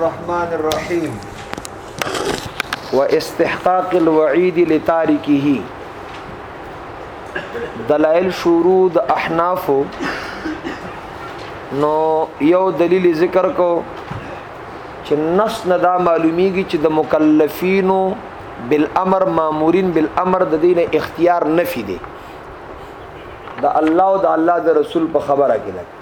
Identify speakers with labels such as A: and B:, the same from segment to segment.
A: الرحمن الرحیم واستحقاق الوعید لتارکه دلائل شروع د احناف نو یو دلیل ذکر کو چې نفس نه دا معلومیږي چې د مکلفینو بالامر مامورین بالامر د دین اختیار نفي دي د الله او د الله د رسول په خبره کې لګ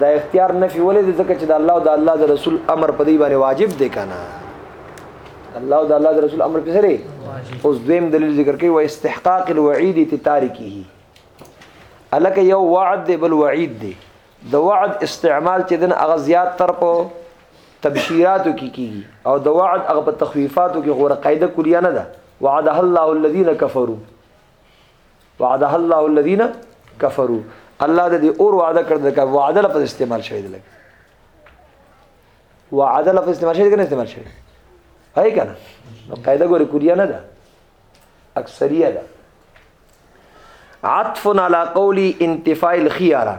A: دا اختیار نفي ولې دي ځکه چې د الله او د الله د رسول امر په دې باندې واجب دی کنه الله او د الله د رسول امر په سره اوس دویم دلیل ذکر کوي و استحقاق الوعید تتارکه الک یو وعد دی بل وعید دی د وعد استعمال چې دن اغه زیات تر په تبشیراتو کې کیږي او د وعد اغه په تخفیفاتو کې غوړه قاعده کلیه نه ده وعده الله الذين كفروا وعده الله الذين كفروا الله د دې اور وعده کړ د وعده لپاره استعمال شوی دی لکه وعده لپاره استعمال شوی دی کنه استعمال شوی هاي کنه نو قاعده ګوره کوریا نه ده اکثریه ده عطف على قول انتفاء الخيار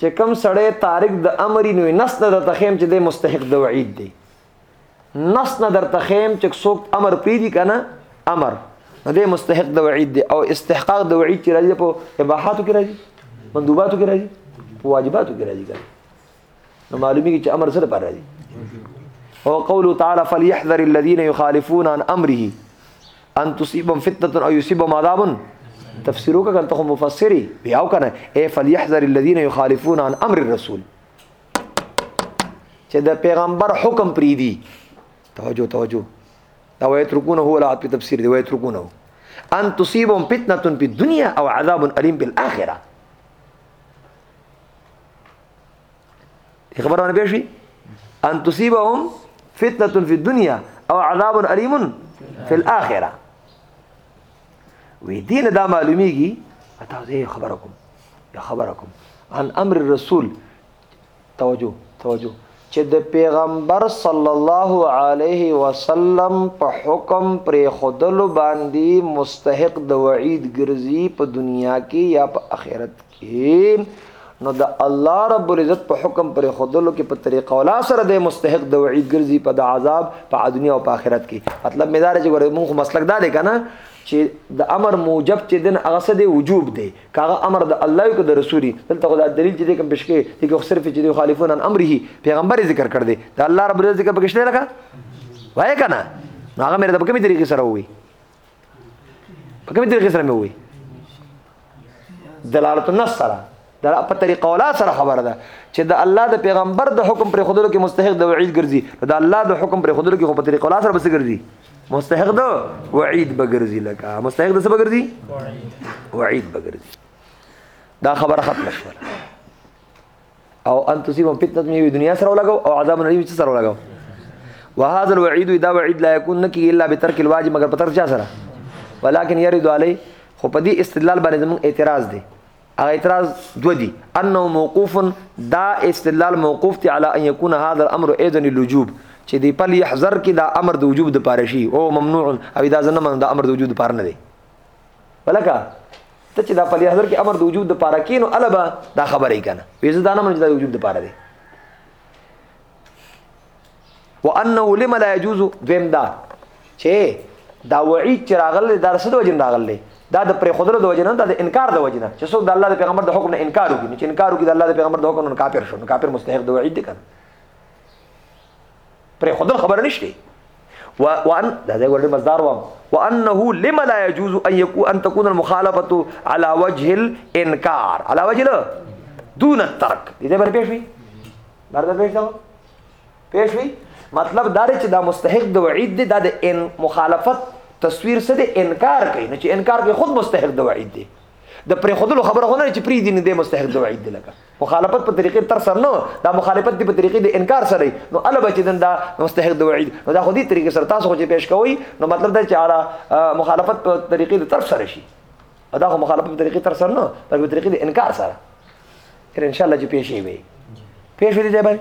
A: چې کم سړی تارک د امر نو نس نه درته خیم چې د مستحق د وعید دی نس نه درته خیم چې څوک امر پیری کنه امر نو د مستحق د وعید دی او استحقاق د وعید چې راځي په اباحاتو کې راځي مندوباتو کې راځي په واجباتو کې راځي نو معلومیږي چې امر سره پر راځي او قوله تعالی فليحذر الذين يخالفون عن امره ان تصيبهم فتنه او يصيبهم عذاب تفسیرو کا کنته مفسری بیاو کنه اے فلیحذر الذين يخالفون عن امر الرسول چې د پیغمبر حکم پری دی توجه توجه دا وایت رکونه هو لا په تفسیر دی وایت رکونه ان تصيبهم فتنه في الدنيا او عذاب اليم بالاخره خبر باندې پېښ شي ان تصيبهم فتنه في الدنيا او عذاب اليم في الاخره وی دین دا معلومیږي اته زه خبرکم یا خبرکم عن امر الرسول توجه توجه چې د پیغمبر صلی الله علیه وسلم په حکم پر خودلو باندې مستحق د وعید ګرځي په دنیا کې یا په آخرت کې کې نو د الله رب العزت په حکم پر خودلو کې په طریقه ولا سره د مستحق د وعید ګرځي په د عذاب په دنیا او په آخرت کې مطلب مدار چې ګوره موږ مسلک دا دی کنه چې د امر موجب چې دن هغه څه دی وجوب دی کاغه امر د الله او د رسولي دلته خدای دلیل چې کوم پېښ کې دغه صرف چې دی خالفون ان امره پیغمبر ذکر کړ دی د الله رب العزت ذکر پکښته لګه وای کنه هغه مې د کومې طریقې سره وي په کومه طریقه سره مې وې دلالت النص سره دا په طریقه ولا سره خبره ده چې د الله د پیغمبر د حکم پر خودلو کې مستحق د وعید ګرځي د الله د حکم پر خودلو کې خو په طریقه ولا سره بس ګرځي مستحق د وعید بګرځي لکه مستحق د څه بګرځي وعید بګرځي دا خبره ختمه شوه او ان تصيبهم فتنه من دنیا سره ولګو او عذاب الیم چې سره ولګو وهذا الوعيد اذا وعيد لا يكون نكي الا بترك الواجب مگر پتر چا سره ولكن يرد عليه خو په دې استدلال باندې زموږ اعتراض دی هغه اعتراض دو دي انه موقوف دا استدلال موقوف دی على ان يكون هذا الامر ايضا للوجوب چې دی په يحذر کې دا امر د وجوب د پاره شي او ممنوع او دا زنه من دا امر د وجود پاره نه دی ولکه ته چې دا په حضرت کې امر د وجود د پاره کینو البا دا خبره یې کنه وې زه دا نه منم چې دا د وجود د پاره دی وانه لما لا يجوز دویم دا چې دا وعید چې راغلی دا رسد وجن راغلی دا د پرې خدای د وجنه دا د انکار د وجنه چې څوک د الله د پیغمبر د حکم نه انکار وکړي چې انکار وکړي د الله د پیغمبر د حکم نه کافر شو نو کافر مستحق د وعید دي کنه پر خدای خبر نشته و وان دا ځای ورته مصدر وام وانه لم لا يجوز ان يكون ان تكون المخالفه على وجه الانكار على وجه دون الترك دې بر پېښ وی بر بر پېښ دا پېښ وی مطلب دا چې دا مستحق د وعید دی دا د ان مخالفت تصویر څه دی انکار کوي نو چې انکار کوي خود مستحق د وعید دی د پرې خودلو خبره هونه چې پری دین دی مستحق د وعید دی لکه مخالفت په طریقې تر سر نه دا مخالفت دی په طریقې د انکار سره نو الا بچ دن دا مستحق د وعید نو دا خو دې طریقې سره تاسو خو چې پیش کوي نو مطلب دا چې اعلی مخالفت په طریقې د تر سره شي دا خو مخالفت په طریقې تر سر نه دا په طریقې د انکار سره ان شاء الله چې پیش وي پیش وي دی باندې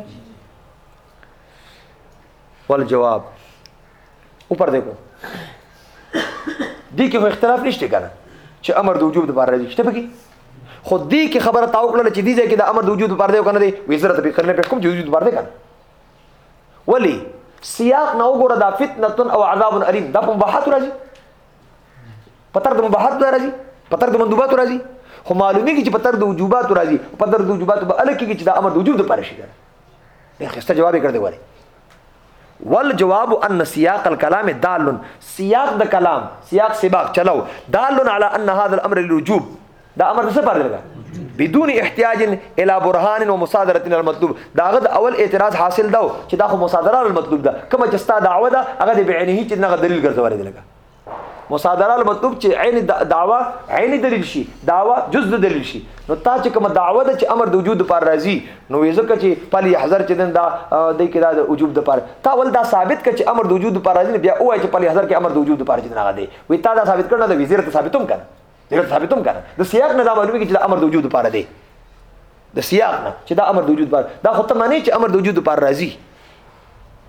A: ول جواب اوپر دیکو دي کې اختلاف نشته کنه چې امر د وجوب لپاره راځي شته پکې خو دې کې خبره تاو کړل چې دې ځکه د امر د وجود پر دی کنه دی وزرت به کړنه په کوم چې وجود پر دی کنه ولی سیاق نو ګره دا فتنه او عذاب الیم دا په بحث راځي پتر د مباحث راځي پتر د مندوبات راځي خو معلومی کی چې پتر د وجوبات راځي پتر د وجوبات به الکه کی چې د امر د وجود پر شي کنه به خسته جواب یې کړ دی وره ول جواب ان سیاق الكلام دال سیاق د کلام سیاق سباق چلو دال على ان هذا الامر للوجوب دا امر څه پر لګا بدون احتیاج الى برهان و مصادره المطلوب داغه د اول اعتراض حاصل دا چې دا خو مصادره المطلوب ده کوم چې ستا دعوه ده هغه به عینه چې دغه دلیل ګرځولې ده لګا مصادره مطلوب چې عین دعوا عین دلیل شي دعوا جز د دلیل شي نو تا چې کوم دعوا ده چې امر د وجود پر راضي نو ځکه چې پلی حذر چې دن دا د کې دا د وجوب د پر تا ول دا ثابت کړي چې امر د وجود پر راضي بیا وای چې پلی حذر کې امر د وجود پر چې نه غدي وي تا دا ثابت کړنه د وزیر ته ثابتوم کړه دغه ثابتوم کنه د سیاق نه دا معلومه چې د امر د وجود لپاره دی د سیاق نه چې دا امر د وجود لپاره دا خو ته معنی چې امر د وجود لپاره راځي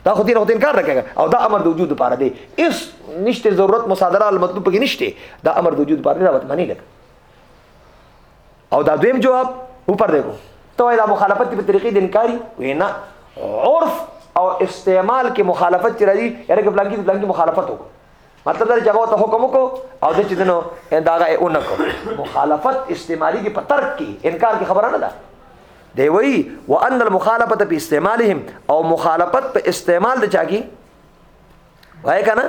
A: دا خو دې نه انکار راکړه او دا امر د وجود لپاره دی اس نشته ضرورت مصادره المطلوب کې نشته دا امر د وجود لپاره راوت معنی لګ او دا دویم جواب اوپر دیکھو ته دا مخالفت په طریقې د انکاری وینا عرف او استعمال کې مخالفت چې راځي یاره کې پلان کې پلان کې مخالفت وکړو مطلب دا چې هغه ته حکم وکړو او د چې دنو داغه یې اونکو مخالفت استعمالي کې په ترک کې انکار کې خبره نه ده دی وی وان المخالفه په استعمالهم او مخالفت په استعمال د چا کی وای کنه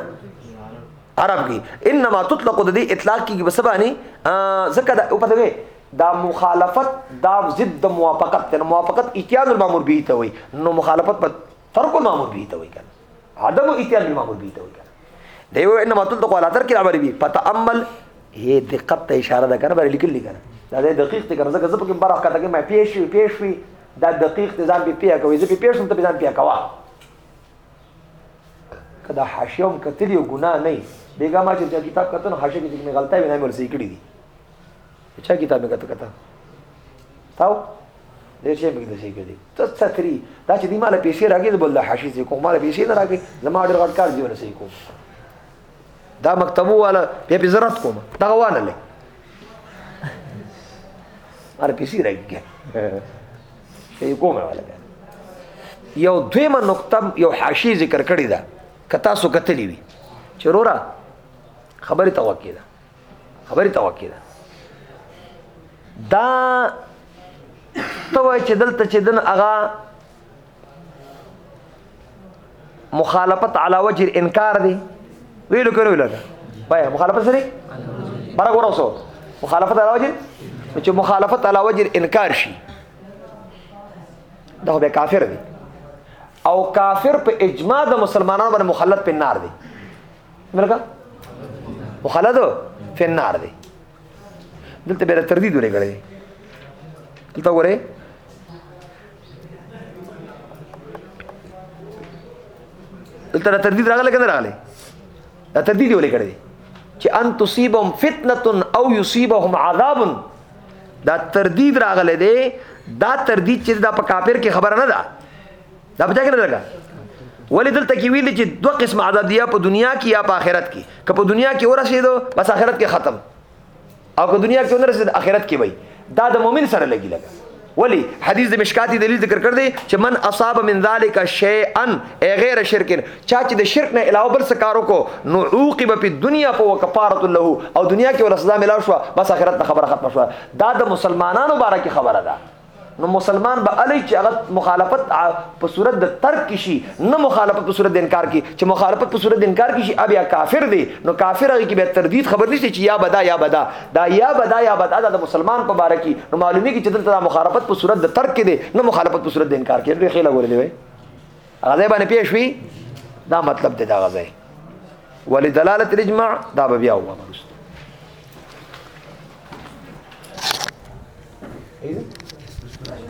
A: عرب کی انما تطلق د دې اطلاق کی بسبانی زکه دا په دغه دا مخالفت دا ضد د موافقت ته موافقت اتیاز المامور به ته وای نو مخالفت په ترک المامور به ته وای کنه عدم اتيان بالمعمول به ته وي کنه دی و انما تل تقوا لاتر کې راوړي وي فتامل هي دقت ته اشاره ده کنه بل لیکل لیکنه دا د دقیق ته کنه زکه زپ کې برخه کته کې ما پیش وی پیش وی دا دقیق ته ځان به پیا کوي زپ پیش هم ته ځان پیا کوا کدا حاشیوم کتلی ګنا نه بیګا ما چې کتاب کتن حاشیه کې چې غلطه وینم ورسې کړی دي چا کتاب مې کته کته تاو دې چې مې دې کې دي ته ستري دا چې دې مال پیسې راګي زه بل حاشي زه کوم مال پیسې نه راګي زما ډېر غټ کار دی ونه سې کوم دا مکتبو والا په په ضرورت کوم دا وانه لې ار پیسې راګي ته کومه والا یو دویمه نقطه یو حاشي ذکر کړی دا کتا سو کتلی وی چرورا خبره توکیده خبرې ته وکړه دا ته وای چې دلته چې دن اغا مخالفت علی وجه انکار دی ویلو کړو ویلو بای مخالفت سره برا ګورو سو مخالفت علی وجه چې مخالفت علی وجه انکار شي دا به کافر دی او کافر په اجماع د مسلمانانو باندې مخلد په نار دی ملګه مخلد فی النار دی دلته به تردید ولې کړی دلته وره دلته تردید راغله کنه راغله دا تردید ولې کړی چې ان تصيبهم فتنه او يصيبهم عذاب دا تردید راغله دی دا تردید چې دا په کافر کې خبره نه ده دا پته کې لګا ولې دلته کې ویل چې دوه قسم عذاب دی په دنیا کې یا په آخرت کې که په دنیا کې ورسېدو بس آخرت کې ختم او که دنیا کې ورسېد آخرت کې وای دا د مؤمن سره لګي لګا ولی حدیث د مشکاتی دلیل ذکر کړ دی چې من اصاب من ذالک شیئا ای غیر شرک چا چې د شرک نه علاوه بل څه کارو کو نو عوقب په دنیا په کفاره له او دنیا کې ورسدا ملاو شو بس آخرت ته خبره ختم شو دا د مسلمانانو باره کې خبره ده نو مسلمان به علی چې هغه مخالفت په صورت د ترک کې شي نه مخالفت په صورت د انکار کې چې مخالفت په صورت د انکار کې شي بیا کافر دی نو کافر هغه کې به تردید خبر نشته چې یا بدا یا بدا دا یا بدا یا بدا د مسلمان په باره کې نو معلومی کې چې دلته مخالفت په صورت د ترک کې دی نه مخالفت په صورت د انکار کې ډېر خېله ورلې وي غزه باندې پیښ وی دا مطلب دی دا غزه ولی دلالت الاجماع دا به بیا وو